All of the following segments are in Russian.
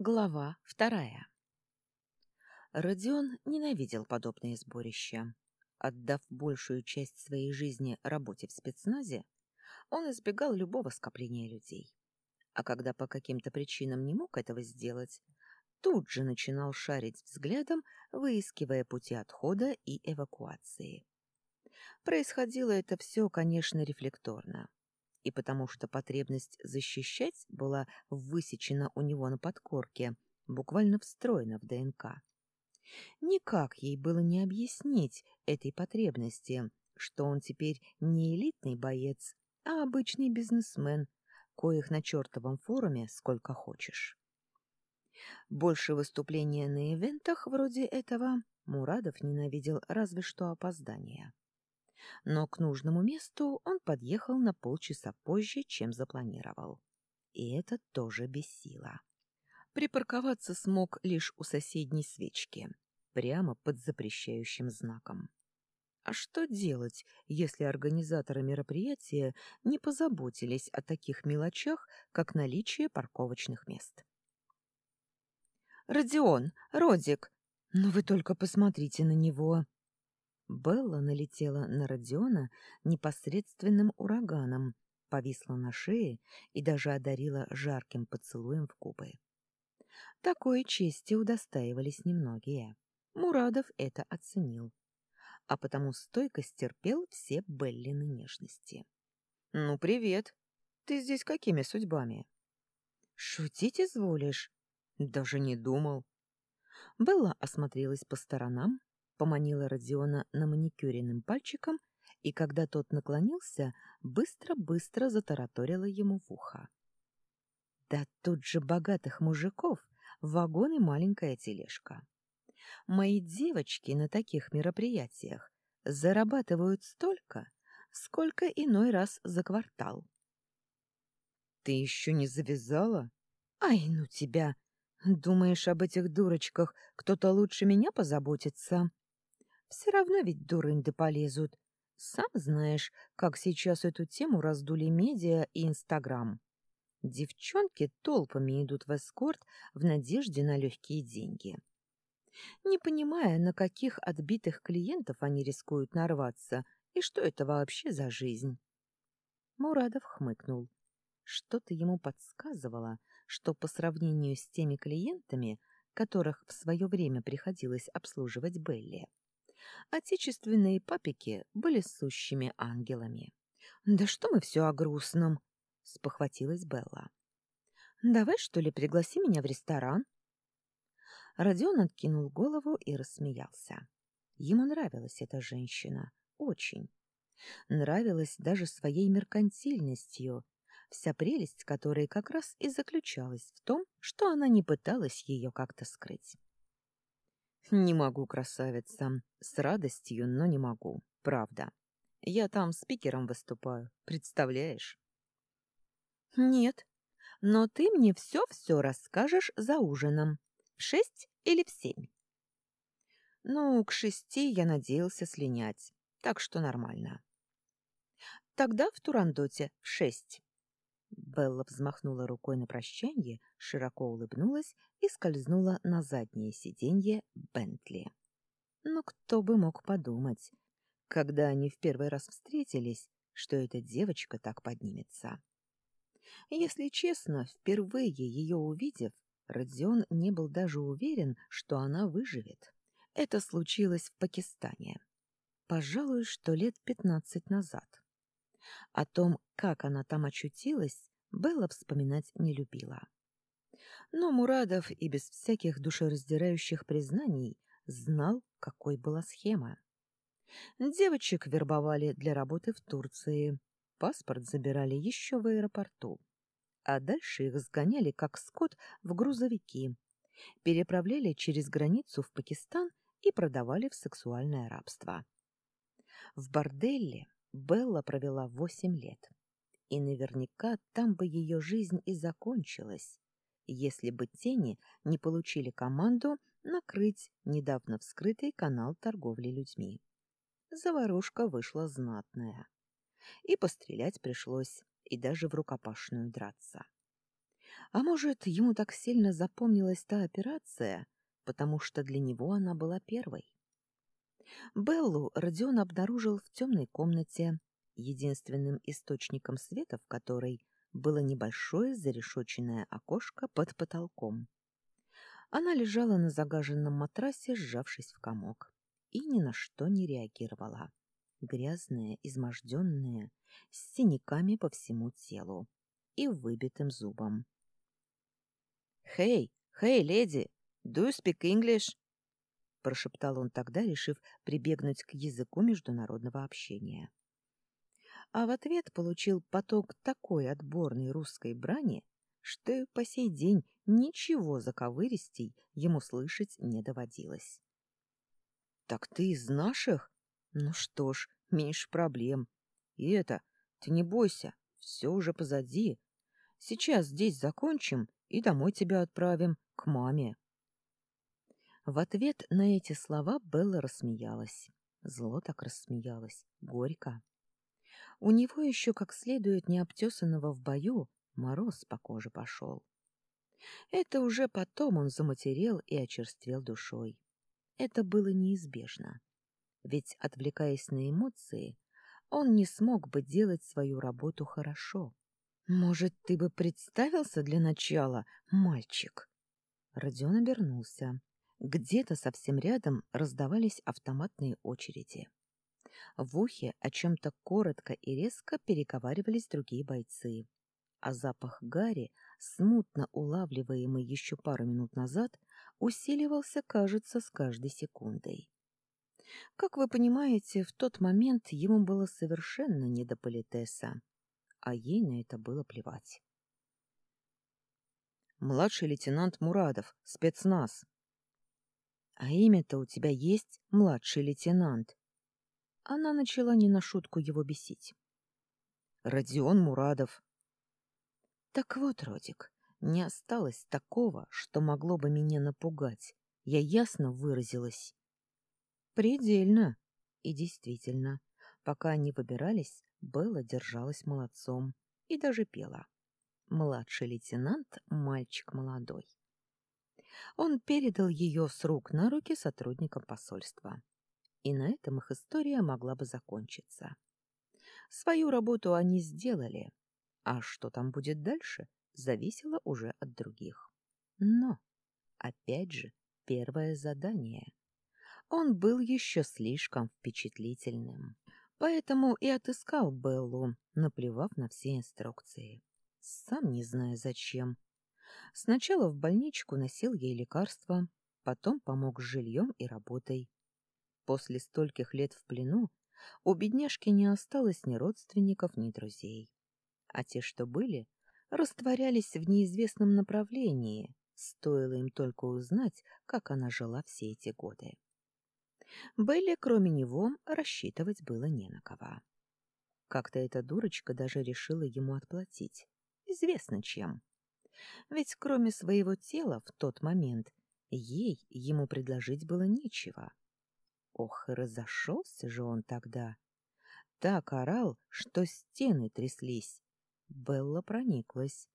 Глава вторая Родион ненавидел подобные сборища. Отдав большую часть своей жизни работе в спецназе, он избегал любого скопления людей. А когда по каким-то причинам не мог этого сделать, тут же начинал шарить взглядом, выискивая пути отхода и эвакуации. Происходило это все, конечно, рефлекторно и потому что потребность защищать была высечена у него на подкорке, буквально встроена в ДНК. Никак ей было не объяснить этой потребности, что он теперь не элитный боец, а обычный бизнесмен, коих на чертовом форуме сколько хочешь. Больше выступления на ивентах вроде этого Мурадов ненавидел разве что опоздание но к нужному месту он подъехал на полчаса позже, чем запланировал. И это тоже бесило. Припарковаться смог лишь у соседней свечки, прямо под запрещающим знаком. А что делать, если организаторы мероприятия не позаботились о таких мелочах, как наличие парковочных мест? «Родион! Родик! Ну вы только посмотрите на него!» Белла налетела на Родиона непосредственным ураганом, повисла на шее и даже одарила жарким поцелуем в губы. Такой чести удостаивались немногие. Мурадов это оценил, а потому стойко стерпел все Беллины нежности. — Ну, привет! Ты здесь какими судьбами? — Шутить изволишь? — Даже не думал. Белла осмотрелась по сторонам, поманила Родиона на маникюренным пальчиком, и когда тот наклонился, быстро-быстро затараторила ему в ухо. Да тут же богатых мужиков, вагон и маленькая тележка. Мои девочки на таких мероприятиях зарабатывают столько, сколько иной раз за квартал. Ты еще не завязала? Ай, ну тебя! Думаешь, об этих дурочках кто-то лучше меня позаботится? Все равно ведь дурынды полезут. Сам знаешь, как сейчас эту тему раздули медиа и Инстаграм. Девчонки толпами идут в эскорт в надежде на легкие деньги. Не понимая, на каких отбитых клиентов они рискуют нарваться и что это вообще за жизнь. Мурадов хмыкнул. Что-то ему подсказывало, что по сравнению с теми клиентами, которых в свое время приходилось обслуживать Белли, Отечественные папики были сущими ангелами. «Да что мы все о грустном?» — спохватилась Белла. «Давай, что ли, пригласи меня в ресторан?» Родион откинул голову и рассмеялся. Ему нравилась эта женщина. Очень. Нравилась даже своей меркантильностью, вся прелесть которой как раз и заключалась в том, что она не пыталась ее как-то скрыть. «Не могу, красавица. С радостью, но не могу. Правда. Я там спикером выступаю. Представляешь?» «Нет. Но ты мне все-все расскажешь за ужином. В шесть или в семь?» «Ну, к шести я надеялся слинять, так что нормально». «Тогда в Турандоте в шесть». Белла взмахнула рукой на прощанье, широко улыбнулась и скользнула на заднее сиденье Бентли. Но кто бы мог подумать, когда они в первый раз встретились, что эта девочка так поднимется. Если честно, впервые ее увидев, Родион не был даже уверен, что она выживет. Это случилось в Пакистане. Пожалуй, что лет пятнадцать назад. О том, как она там очутилась, Белла вспоминать не любила. Но Мурадов и без всяких душераздирающих признаний знал, какой была схема. Девочек вербовали для работы в Турции, паспорт забирали еще в аэропорту, а дальше их сгоняли как скот в грузовики, переправляли через границу в Пакистан и продавали в сексуальное рабство. В борделле Белла провела восемь лет. И наверняка там бы ее жизнь и закончилась, если бы тени не получили команду накрыть недавно вскрытый канал торговли людьми. Заварушка вышла знатная. И пострелять пришлось, и даже в рукопашную драться. А может, ему так сильно запомнилась та операция, потому что для него она была первой? Беллу Родион обнаружил в темной комнате, единственным источником света в которой было небольшое зарешоченное окошко под потолком. Она лежала на загаженном матрасе, сжавшись в комок, и ни на что не реагировала. Грязная, изможденная, с синяками по всему телу и выбитым зубом. «Хей, хей, леди! Do you speak English?» Прошептал он тогда, решив прибегнуть к языку международного общения. А в ответ получил поток такой отборной русской брани, что и по сей день ничего заковыристей ему слышать не доводилось. — Так ты из наших? Ну что ж, меньше проблем. И это, ты не бойся, все уже позади. Сейчас здесь закончим и домой тебя отправим, к маме. В ответ на эти слова Белла рассмеялась. Зло так рассмеялась, горько. У него еще как следует необтесанного в бою мороз по коже пошел. Это уже потом он заматерел и очерствел душой. Это было неизбежно. Ведь, отвлекаясь на эмоции, он не смог бы делать свою работу хорошо. «Может, ты бы представился для начала, мальчик?» Родион обернулся. Где-то совсем рядом раздавались автоматные очереди. В ухе о чем-то коротко и резко переговаривались другие бойцы, а запах гари, смутно улавливаемый еще пару минут назад, усиливался, кажется, с каждой секундой. Как вы понимаете, в тот момент ему было совершенно не до политеса, а ей на это было плевать. «Младший лейтенант Мурадов, спецназ», а имя-то у тебя есть, младший лейтенант? Она начала не на шутку его бесить. Родион Мурадов. Так вот, Родик, не осталось такого, что могло бы меня напугать. Я ясно выразилась. Предельно. И действительно, пока они выбирались, Белла держалась молодцом и даже пела. Младший лейтенант — мальчик молодой он передал ее с рук на руки сотрудникам посольства. И на этом их история могла бы закончиться. Свою работу они сделали, а что там будет дальше, зависело уже от других. Но, опять же, первое задание. Он был еще слишком впечатлительным, поэтому и отыскал Беллу, наплевав на все инструкции. Сам не зная зачем, Сначала в больничку носил ей лекарства, потом помог с жильем и работой. После стольких лет в плену у бедняжки не осталось ни родственников, ни друзей. А те, что были, растворялись в неизвестном направлении, стоило им только узнать, как она жила все эти годы. Белли, кроме него, рассчитывать было не на кого. Как-то эта дурочка даже решила ему отплатить. Известно чем. Ведь кроме своего тела в тот момент ей ему предложить было нечего. Ох, разошелся же он тогда. Так орал, что стены тряслись. Белла прониклась.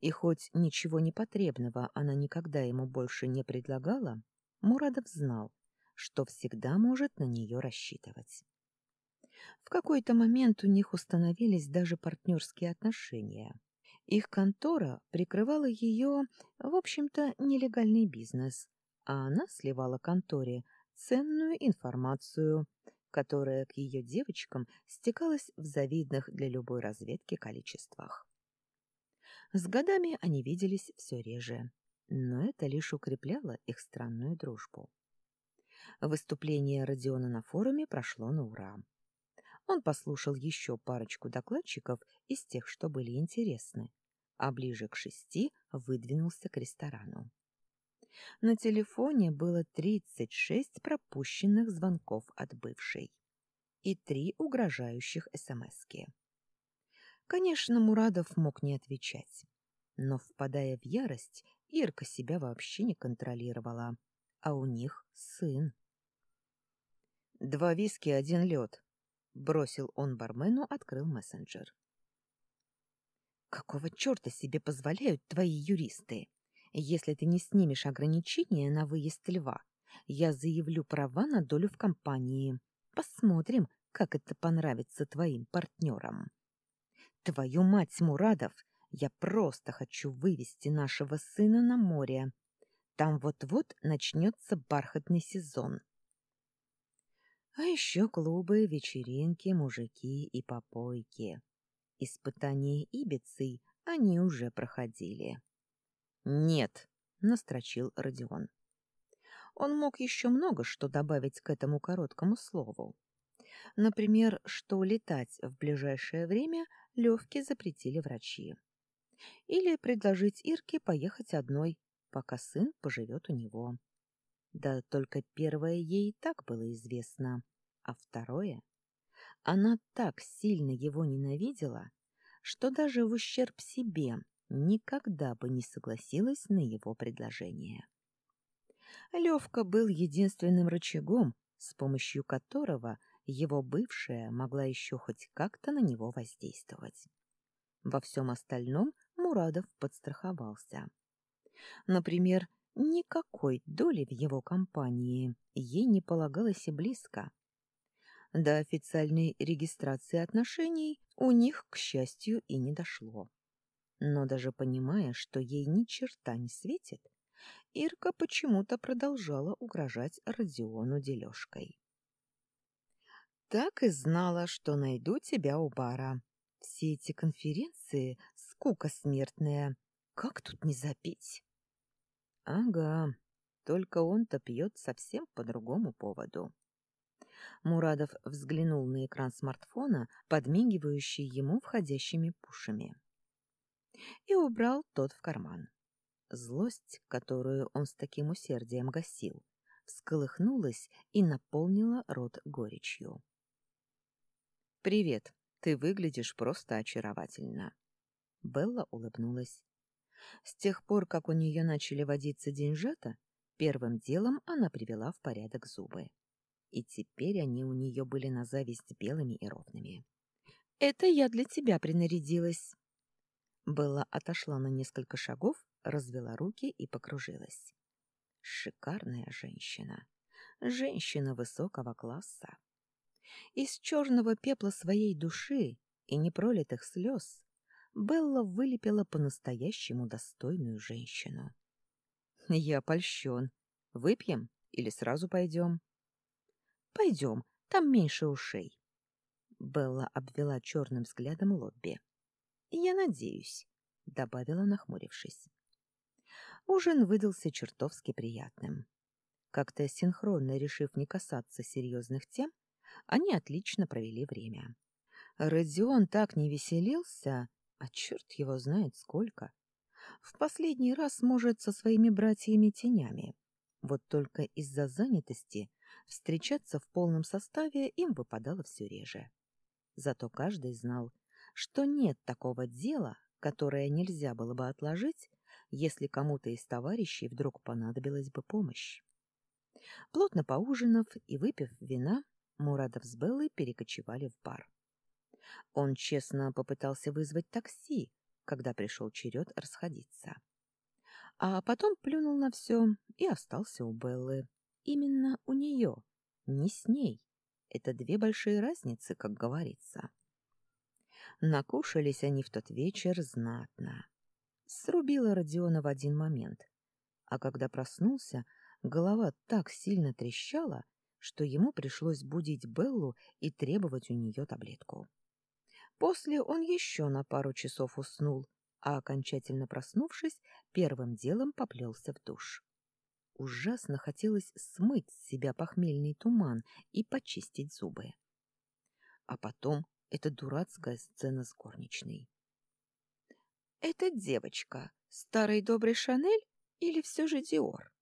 И хоть ничего непотребного она никогда ему больше не предлагала, Мурадов знал, что всегда может на нее рассчитывать. В какой-то момент у них установились даже партнерские отношения. Их контора прикрывала ее, в общем-то, нелегальный бизнес, а она сливала конторе ценную информацию, которая к ее девочкам стекалась в завидных для любой разведки количествах. С годами они виделись все реже, но это лишь укрепляло их странную дружбу. Выступление Родиона на форуме прошло на ура. Он послушал еще парочку докладчиков из тех, что были интересны, а ближе к шести выдвинулся к ресторану. На телефоне было 36 пропущенных звонков от бывшей и три угрожающих СМСки. Конечно, Мурадов мог не отвечать, но, впадая в ярость, Ирка себя вообще не контролировала, а у них сын. «Два виски, один лед», — бросил он бармену, открыл мессенджер. Какого черта себе позволяют твои юристы? Если ты не снимешь ограничения на выезд льва, я заявлю права на долю в компании. Посмотрим, как это понравится твоим партнерам. Твою мать, Мурадов, я просто хочу вывести нашего сына на море. Там вот-вот начнется бархатный сезон. А еще клубы, вечеринки, мужики и попойки. Испытания Ибицей они уже проходили. «Нет», — настрочил Родион. Он мог еще много что добавить к этому короткому слову. Например, что летать в ближайшее время Левке запретили врачи. Или предложить Ирке поехать одной, пока сын поживет у него. Да только первое ей и так было известно, а второе... Она так сильно его ненавидела, что даже в ущерб себе никогда бы не согласилась на его предложение. Левка был единственным рычагом, с помощью которого его бывшая могла еще хоть как-то на него воздействовать. Во всем остальном Мурадов подстраховался. Например, никакой доли в его компании ей не полагалось и близко. До официальной регистрации отношений у них, к счастью, и не дошло. Но даже понимая, что ей ни черта не светит, Ирка почему-то продолжала угрожать Родиону дележкой. «Так и знала, что найду тебя у бара. Все эти конференции — скука смертная. Как тут не запить?» «Ага, только он-то пьет совсем по другому поводу». Мурадов взглянул на экран смартфона, подмигивающий ему входящими пушами. И убрал тот в карман. Злость, которую он с таким усердием гасил, всколыхнулась и наполнила рот горечью. «Привет, ты выглядишь просто очаровательно». Белла улыбнулась. С тех пор, как у нее начали водиться деньжата, первым делом она привела в порядок зубы. И теперь они у нее были на зависть белыми и ровными. «Это я для тебя принарядилась». Белла отошла на несколько шагов развела руки и покружилась. Шикарная женщина. Женщина высокого класса. Из черного пепла своей души и непролитых слез Белла вылепила по-настоящему достойную женщину. «Я польщен. Выпьем или сразу пойдем?» «Пойдем, там меньше ушей». Белла обвела черным взглядом Лобби. «Я надеюсь», — добавила, нахмурившись. Ужин выдался чертовски приятным. Как-то синхронно решив не касаться серьезных тем, они отлично провели время. Родион так не веселился, а черт его знает сколько. В последний раз, может, со своими братьями-тенями. Вот только из-за занятости встречаться в полном составе им выпадало все реже. Зато каждый знал, что нет такого дела, которое нельзя было бы отложить если кому-то из товарищей вдруг понадобилась бы помощь. Плотно поужинав и выпив вина, Мурадов с Беллой перекочевали в бар. Он честно попытался вызвать такси, когда пришел черед расходиться. А потом плюнул на все и остался у Беллы. Именно у нее, не с ней. Это две большие разницы, как говорится. Накушались они в тот вечер знатно. Срубила Родиона в один момент. А когда проснулся, голова так сильно трещала, что ему пришлось будить Беллу и требовать у нее таблетку. После он еще на пару часов уснул, а окончательно проснувшись, первым делом поплелся в душ. Ужасно хотелось смыть с себя похмельный туман и почистить зубы. А потом эта дурацкая сцена с горничной. Эта девочка старый добрый Шанель или все же Диор?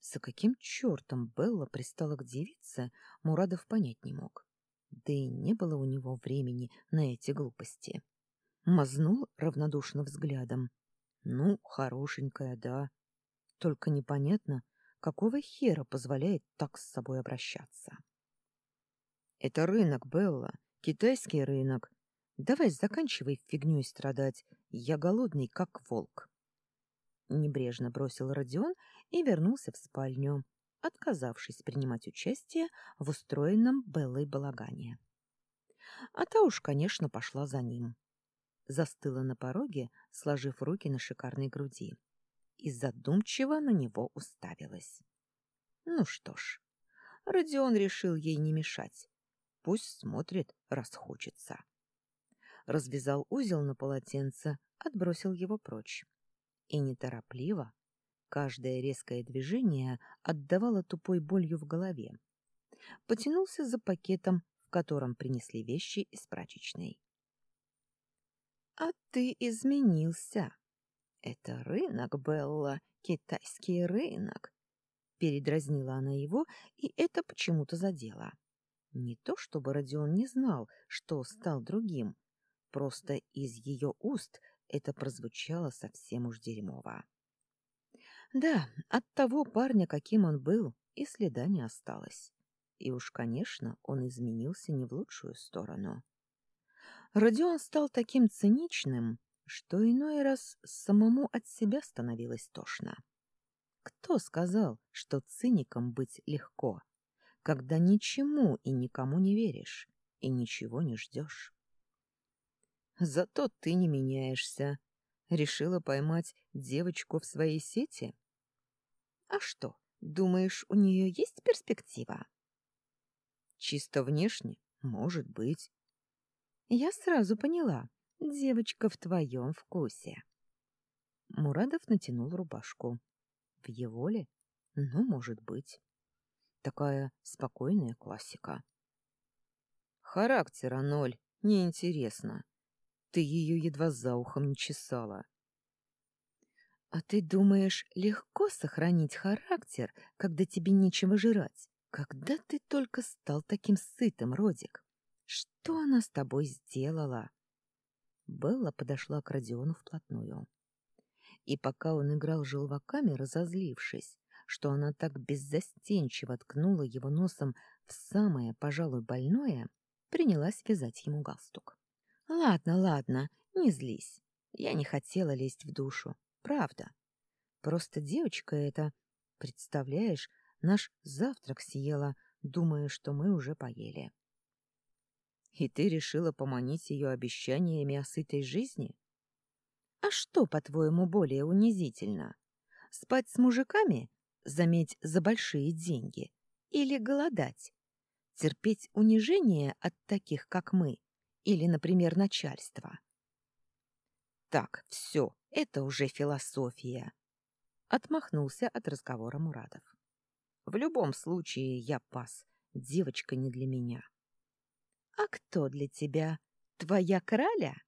За каким чертом Белла пристала к девице, Мурадов понять не мог. Да и не было у него времени на эти глупости. Мазнул равнодушно взглядом. Ну, хорошенькая, да. Только непонятно, какого хера позволяет так с собой обращаться. Это рынок, Белла, китайский рынок. Давай заканчивай фигнёй страдать. Я голодный, как волк. Небрежно бросил Родион и вернулся в спальню, отказавшись принимать участие в устроенном Беллой балагане. А та уж, конечно, пошла за ним. Застыла на пороге, сложив руки на шикарной груди, и задумчиво на него уставилась. Ну что ж, Родион решил ей не мешать. Пусть смотрит, расхочется. Развязал узел на полотенце, отбросил его прочь. И неторопливо, каждое резкое движение отдавало тупой болью в голове. Потянулся за пакетом, в котором принесли вещи из прачечной. «А ты изменился. Это рынок, Белла, китайский рынок. Передразнила она его, и это почему-то задело. Не то чтобы Родион не знал, что стал другим, просто из ее уст это прозвучало совсем уж дерьмово. Да, от того парня, каким он был, и следа не осталось. И уж, конечно, он изменился не в лучшую сторону. Родион стал таким циничным, что иной раз самому от себя становилось тошно. Кто сказал, что циником быть легко, когда ничему и никому не веришь и ничего не ждешь? Зато ты не меняешься. Решила поймать девочку в своей сети? А что, думаешь, у нее есть перспектива? Чисто внешне, может быть. Я сразу поняла, девочка в твоем вкусе. Мурадов натянул рубашку. В его ли? Ну, может быть. Такая спокойная классика. Характера ноль, неинтересно. Ты ее едва за ухом не чесала. А ты думаешь, легко сохранить характер, когда тебе нечего жрать? Когда ты только стал таким сытым, Родик? Что она с тобой сделала? Белла подошла к Родиону вплотную. И пока он играл желваками, разозлившись, что она так беззастенчиво ткнула его носом в самое, пожалуй, больное, принялась вязать ему галстук. «Ладно, ладно, не злись. Я не хотела лезть в душу. Правда. Просто девочка эта, представляешь, наш завтрак съела, думая, что мы уже поели». «И ты решила поманить ее обещаниями о сытой жизни?» А что, по-твоему, более унизительно? Спать с мужиками, заметь, за большие деньги, или голодать? Терпеть унижение от таких, как мы, или, например, начальство? Так, все, это уже философия. Отмахнулся от разговора Мурадов. В любом случае я пас, девочка не для меня. А кто для тебя? Твоя краля?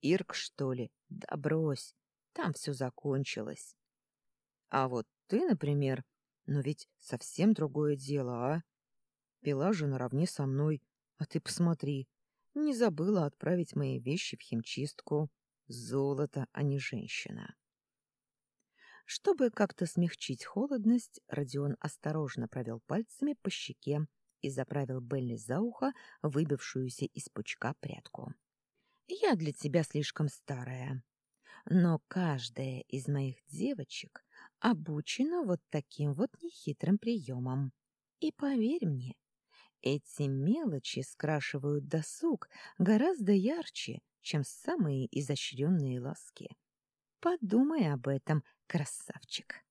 Ирк, что ли? Да брось, там все закончилось. А вот ты, например, ну ведь совсем другое дело, а? Пила же наравне со мной, а ты посмотри, не забыла отправить мои вещи в химчистку. Золото, а не женщина. Чтобы как-то смягчить холодность, Родион осторожно провел пальцами по щеке и заправил Белли за ухо выбившуюся из пучка прядку. «Я для тебя слишком старая. Но каждая из моих девочек обучена вот таким вот нехитрым приемом. И поверь мне, эти мелочи скрашивают досуг гораздо ярче, чем самые изощренные ласки. Подумай об этом, красавчик.